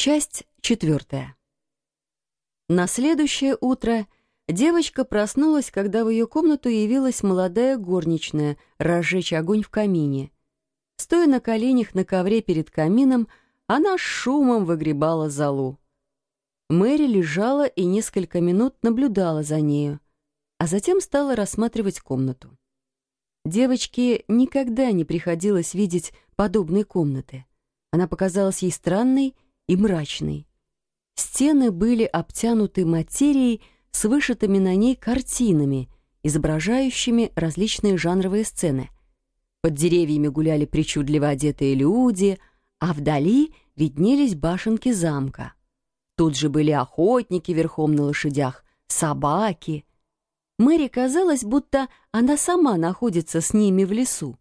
Часть четвертая. На следующее утро девочка проснулась, когда в ее комнату явилась молодая горничная разжечь огонь в камине. Стоя на коленях на ковре перед камином, она шумом выгребала золу. Мэри лежала и несколько минут наблюдала за нею, а затем стала рассматривать комнату. Девочке никогда не приходилось видеть подобной комнаты. Она показалась ей странной и мрачной. Стены были обтянуты материей с вышитыми на ней картинами, изображающими различные жанровые сцены. Под деревьями гуляли причудливо одетые люди, а вдали виднелись башенки замка. Тут же были охотники верхом на лошадях, собаки. Мэри казалось, будто она сама находится с ними в лесу.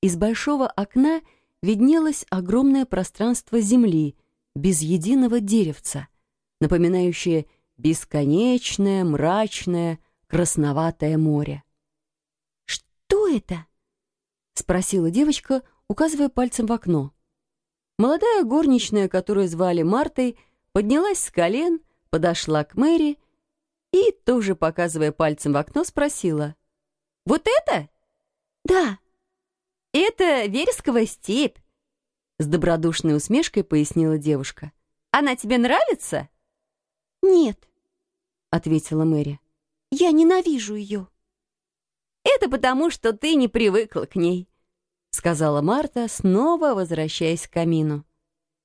Из большого окна виднелось огромное пространство земли, без единого деревца, напоминающее бесконечное, мрачное, красноватое море. «Что это?» — спросила девочка, указывая пальцем в окно. Молодая горничная, которую звали Мартой, поднялась с колен, подошла к Мэри и, тоже показывая пальцем в окно, спросила. «Вот это?» «Да». «Это вересковая степь», — с добродушной усмешкой пояснила девушка. «Она тебе нравится?» «Нет», — ответила Мэри. «Я ненавижу ее». «Это потому, что ты не привыкла к ней», — сказала Марта, снова возвращаясь к камину.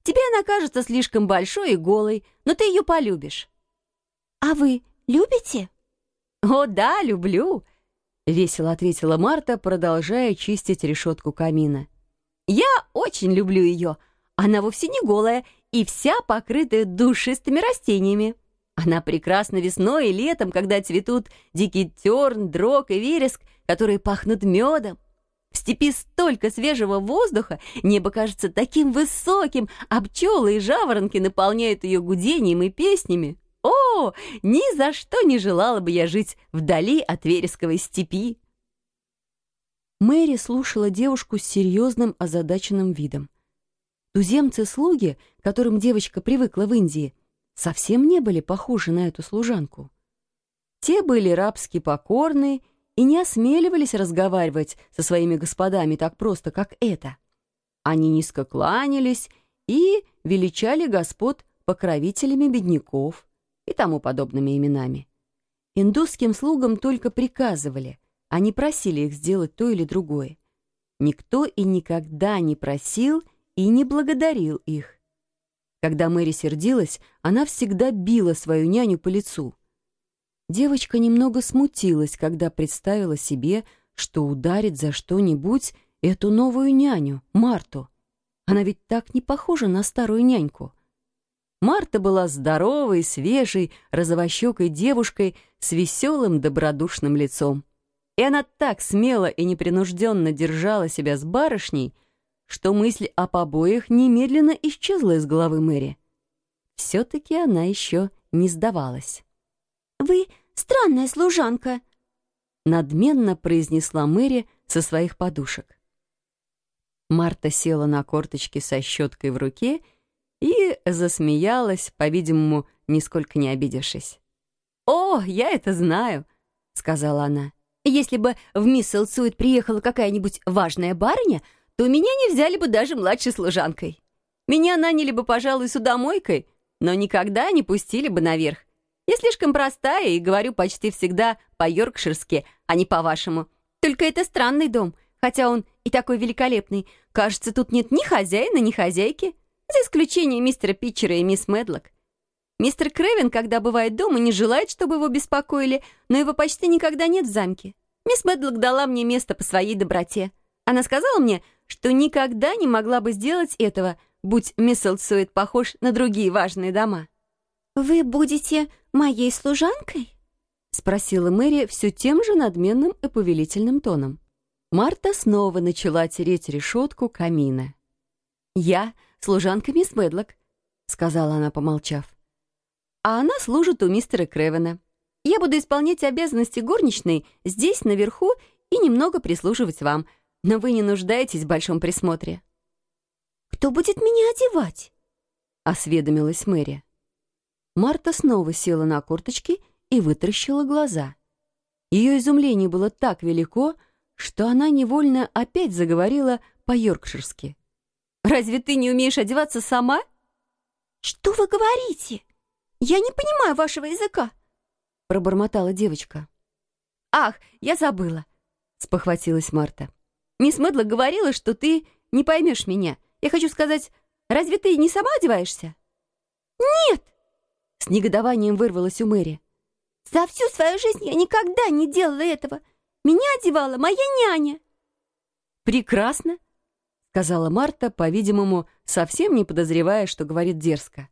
«Тебе она кажется слишком большой и голой, но ты ее полюбишь». «А вы любите?» «О, да, люблю», — весело ответила Марта, продолжая чистить решетку камина. «Я очень люблю ее. Она вовсе не голая и вся покрытая душистыми растениями. Она прекрасна весной и летом, когда цветут дикий терн, дрог и вереск, которые пахнут медом. В степи столько свежего воздуха, небо кажется таким высоким, а пчелы и жаворонки наполняют ее гудением и песнями. О, ни за что не желала бы я жить вдали от вересковой степи. Мэри слушала девушку с серьезным озадаченным видом. Туземцы-слуги, к которым девочка привыкла в Индии, совсем не были похожи на эту служанку. Те были рабски покорны и не осмеливались разговаривать со своими господами так просто, как это. Они низко кланялись и величали господ покровителями бедняков и тому подобными именами. Индусским слугам только приказывали, не просили их сделать то или другое. Никто и никогда не просил и не благодарил их. Когда Мэри сердилась, она всегда била свою няню по лицу. Девочка немного смутилась, когда представила себе, что ударит за что-нибудь эту новую няню, Марту. Она ведь так не похожа на старую няньку. Марта была здоровой, свежей, розовощекой девушкой с веселым, добродушным лицом. И она так смело и непринужденно держала себя с барышней, что мысль о побоях немедленно исчезла из головы Мэри. Все-таки она еще не сдавалась. «Вы странная служанка», — надменно произнесла Мэри со своих подушек. Марта села на корточки со щеткой в руке и, засмеялась, по-видимому, нисколько не обидевшись. «О, я это знаю», — сказала она. «Если бы в мисс Элсуит приехала какая-нибудь важная барыня, то меня не взяли бы даже младшей служанкой. Меня наняли бы, пожалуй, судомойкой, но никогда не пустили бы наверх. Я слишком простая и говорю почти всегда по-йоркширски, а не по-вашему. Только это странный дом, хотя он и такой великолепный. Кажется, тут нет ни хозяина, ни хозяйки за исключением мистера Питчера и мисс Медлок. Мистер Крэвин, когда бывает дома, не желает, чтобы его беспокоили, но его почти никогда нет в замке. Мисс Медлок дала мне место по своей доброте. Она сказала мне, что никогда не могла бы сделать этого, будь мисс Элсуэт похож на другие важные дома. «Вы будете моей служанкой?» — спросила Мэри все тем же надменным и повелительным тоном. Марта снова начала тереть решетку камина. «Я служанка мисс Медлок», — сказала она, помолчав. «А она служит у мистера Кревена. Я буду исполнять обязанности горничной здесь, наверху, и немного прислуживать вам, но вы не нуждаетесь в большом присмотре». «Кто будет меня одевать?» осведомилась Мэри. Марта снова села на корточки и вытаращила глаза. Ее изумление было так велико, что она невольно опять заговорила по-йоркширски. «Разве ты не умеешь одеваться сама?» «Что вы говорите? Я не понимаю вашего языка!» пробормотала девочка. «Ах, я забыла!» — спохватилась Марта. «Мисс Медла говорила, что ты не поймешь меня. Я хочу сказать, разве ты не сама одеваешься?» «Нет!» — с негодованием вырвалась у Мэри. «За всю свою жизнь я никогда не делала этого. Меня одевала моя няня». «Прекрасно!» — сказала Марта, по-видимому, совсем не подозревая, что говорит дерзко.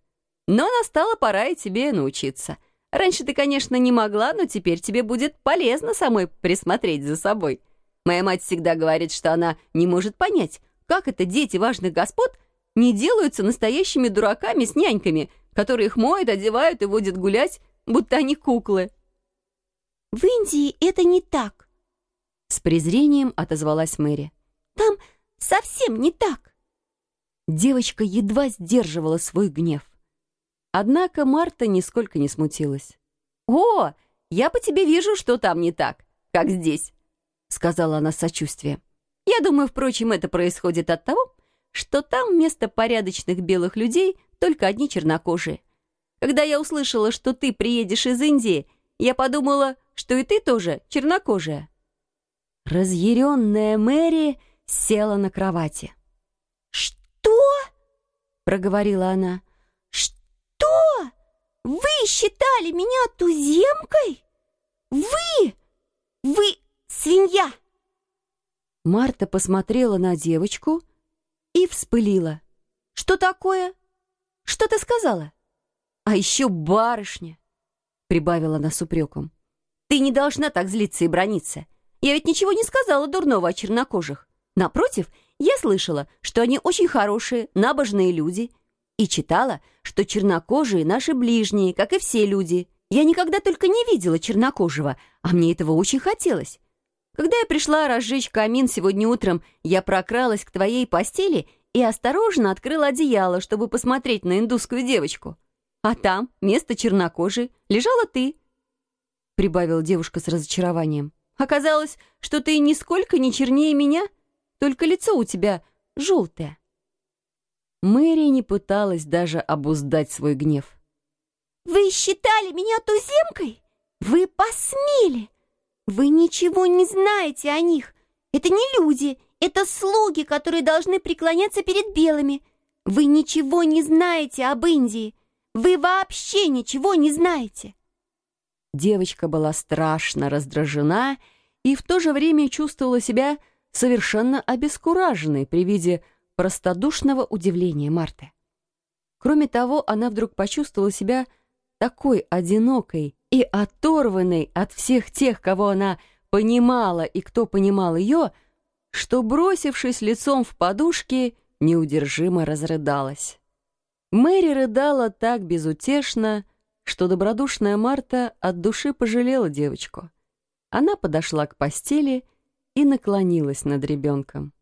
«Но настала пора и тебе научиться. Раньше ты, конечно, не могла, но теперь тебе будет полезно самой присмотреть за собой. Моя мать всегда говорит, что она не может понять, как это дети важных господ не делаются настоящими дураками с няньками, которые их моют, одевают и водят гулять, будто они куклы. «В Индии это не так», — с презрением отозвалась Мэри. «Там совсем не так». Девочка едва сдерживала свой гнев. Однако Марта нисколько не смутилась. «О, я по тебе вижу, что там не так, как здесь», — сказала она с сочувствием. «Я думаю, впрочем, это происходит от того, что там вместо порядочных белых людей только одни чернокожие. Когда я услышала, что ты приедешь из Индии, я подумала, что и ты тоже чернокожая». Разъяренная Мэри села на кровати. «Что?» — проговорила она. Вы считали меня туземкой? Вы! Вы свинья!» Марта посмотрела на девочку и вспылила. «Что такое? Что ты сказала?» «А еще барышня!» — прибавила она с упреком. «Ты не должна так злиться и брониться. Я ведь ничего не сказала дурного о чернокожих. Напротив, я слышала, что они очень хорошие, набожные люди — и читала, что чернокожие наши ближние, как и все люди. Я никогда только не видела чернокожего, а мне этого очень хотелось. Когда я пришла разжечь камин сегодня утром, я прокралась к твоей постели и осторожно открыла одеяло, чтобы посмотреть на индусскую девочку. А там, вместо чернокожей, лежала ты. Прибавила девушка с разочарованием. Оказалось, что ты нисколько не чернее меня, только лицо у тебя желтое. Мэри не пыталась даже обуздать свой гнев. «Вы считали меня туземкой? Вы посмели! Вы ничего не знаете о них. Это не люди, это слуги, которые должны преклоняться перед белыми. Вы ничего не знаете об Индии. Вы вообще ничего не знаете!» Девочка была страшно раздражена и в то же время чувствовала себя совершенно обескураженной при виде простодушного удивления Марты. Кроме того, она вдруг почувствовала себя такой одинокой и оторванной от всех тех, кого она понимала и кто понимал ее, что, бросившись лицом в подушки, неудержимо разрыдалась. Мэри рыдала так безутешно, что добродушная Марта от души пожалела девочку. Она подошла к постели и наклонилась над ребенком.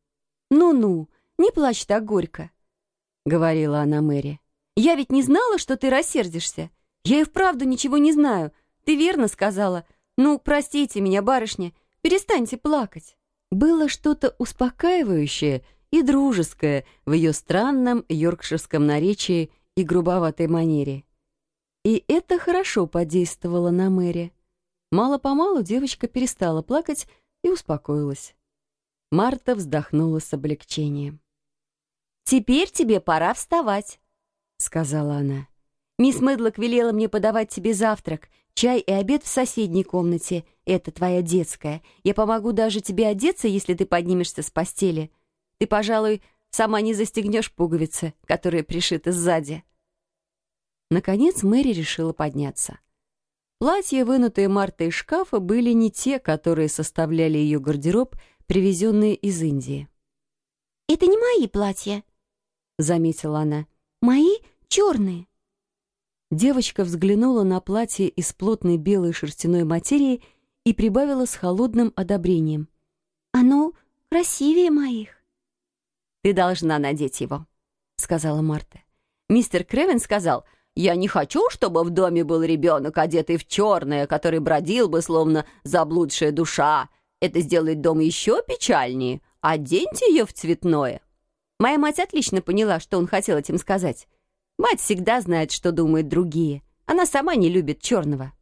«Ну-ну, не плачь так горько», — говорила она Мэри. «Я ведь не знала, что ты рассердишься. Я и вправду ничего не знаю. Ты верно сказала. Ну, простите меня, барышня, перестаньте плакать». Было что-то успокаивающее и дружеское в ее странном йоркширском наречии и грубоватой манере. И это хорошо подействовало на Мэри. Мало-помалу девочка перестала плакать и успокоилась. Марта вздохнула с облегчением. «Теперь тебе пора вставать», — сказала она. «Мисс Мэдлок велела мне подавать тебе завтрак, чай и обед в соседней комнате. Это твоя детская. Я помогу даже тебе одеться, если ты поднимешься с постели. Ты, пожалуй, сама не застегнешь пуговицы, которые пришиты сзади». Наконец Мэри решила подняться. Платья, вынутые Мартой из шкафа, были не те, которые составляли ее гардероб, привезенные из Индии. «Это не мои платья», — заметила она. «Мои черные». Девочка взглянула на платье из плотной белой шерстяной материи и прибавила с холодным одобрением. «Оно красивее моих». «Ты должна надеть его», — сказала Марта. Мистер Кревен сказал, «Я не хочу, чтобы в доме был ребенок, одетый в черное, который бродил бы, словно заблудшая душа. Это сделает дом еще печальнее. Оденьте ее в цветное». Моя мать отлично поняла, что он хотел этим сказать. Мать всегда знает, что думают другие. Она сама не любит черного.